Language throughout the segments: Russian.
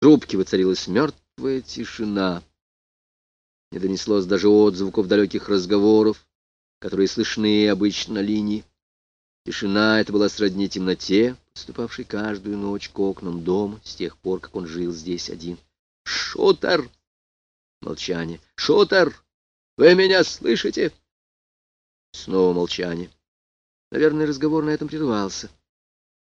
трубке воцарилась мертвая тишина. Не донеслось даже отзвуков далеких разговоров, которые слышны обычно на линии. Тишина эта была сродни темноте, поступавшей каждую ночь к окнам дома с тех пор, как он жил здесь один. «Шутер!» Молчание. «Шутер! Вы меня слышите?» Снова молчание. Наверное, разговор на этом прервался.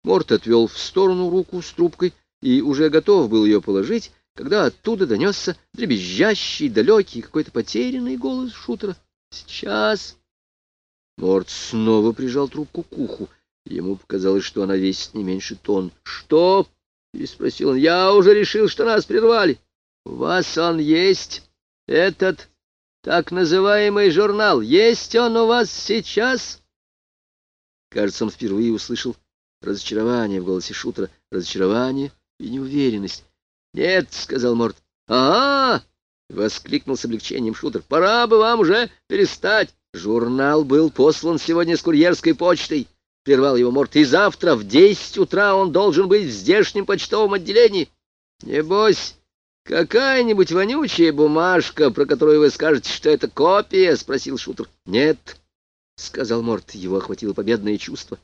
Морт отвел в сторону руку с трубкой и уже готов был ее положить, когда оттуда донесся дребезжащий, далекий, какой-то потерянный голос шутера. «Сейчас!» Морд снова прижал трубку к уху. Ему показалось, что она весит не меньше тонн. «Что?» — переспросил он. «Я уже решил, что нас прервали. У вас он есть, этот так называемый журнал. Есть он у вас сейчас?» Кажется, он впервые услышал разочарование в голосе шутера. Разочарование и неуверенность. «Нет», — сказал Морд. «Ага!» — воскликнул с облегчением шутер. «Пора бы вам уже перестать. Журнал был послан сегодня с курьерской почтой, — прервал его Морт, — и завтра в десять утра он должен быть в здешнем почтовом отделении. Небось, какая-нибудь вонючая бумажка, про которую вы скажете, что это копия? — спросил шутер. — Нет, — сказал Морт. Его охватило победное чувство.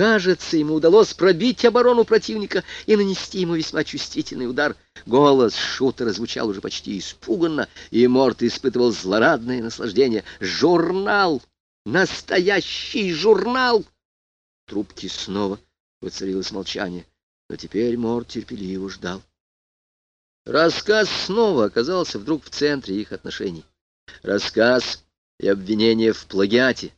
Кажется, ему удалось пробить оборону противника и нанести ему весьма чувствительный удар. Голос шутера звучал уже почти испуганно, и Морт испытывал злорадное наслаждение. «Журнал! Настоящий журнал!» Трубки снова воцарилось молчание, но теперь Морт терпеливо ждал. Рассказ снова оказался вдруг в центре их отношений. Рассказ и обвинение в плагиате.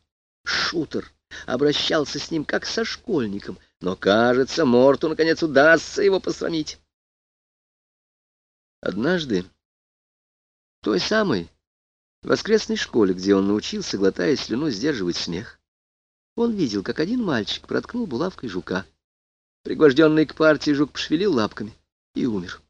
Шутер обращался с ним как со школьником, но, кажется, Морту наконец удастся его посрамить. Однажды, в той самой воскресной школе, где он научился, глотая слюну, сдерживать смех, он видел, как один мальчик проткнул булавкой жука. Пригвожденный к партии жук пошевелил лапками и умер.